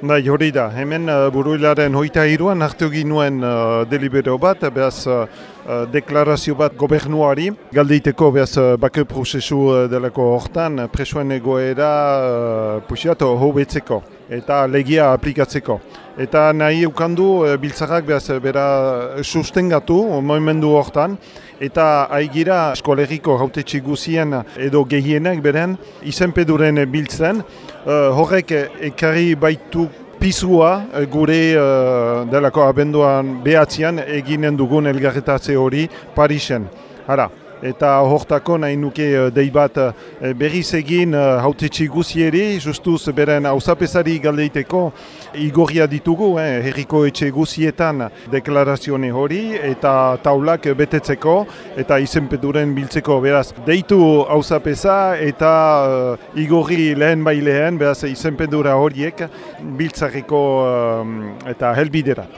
Bai, hori da, hemen uh, buruilaren hoita iruan hartu ginuen uh, delibero bat, behaz uh, uh, deklarazio bat gobernuari, galdeiteko behaz uh, bake prozesu uh, delako hortan, presoen egoera uh, pusiat hobetzeko eta legia aplikatzeko. Eta nahi eukandu uh, biltzarrak behaz bera sustengatu moimendu hortan, eta haigira eskolegiko haute guzien edo gehienek beren izenpeduren biltzen, uh, horrek ekarri baitu pizua gure uh, delako abenduan behatzean eginen dugun elgarretatze hori Parisen. Hara, eta hortako nahi nuke uh, dei bat uh, berriz egin uh, hautetxe guzieri, justuz beren hausapesari galdeiteko igorria ditugu, eh, herriko etxe guzietan deklarazione hori eta taulak betetzeko eta izenpeturen biltzeko beraz. Deitu hausapesa eta uh, igorri lehen bai lehen, beraz izenpedura horiek biltzareko uh, eta helbidera.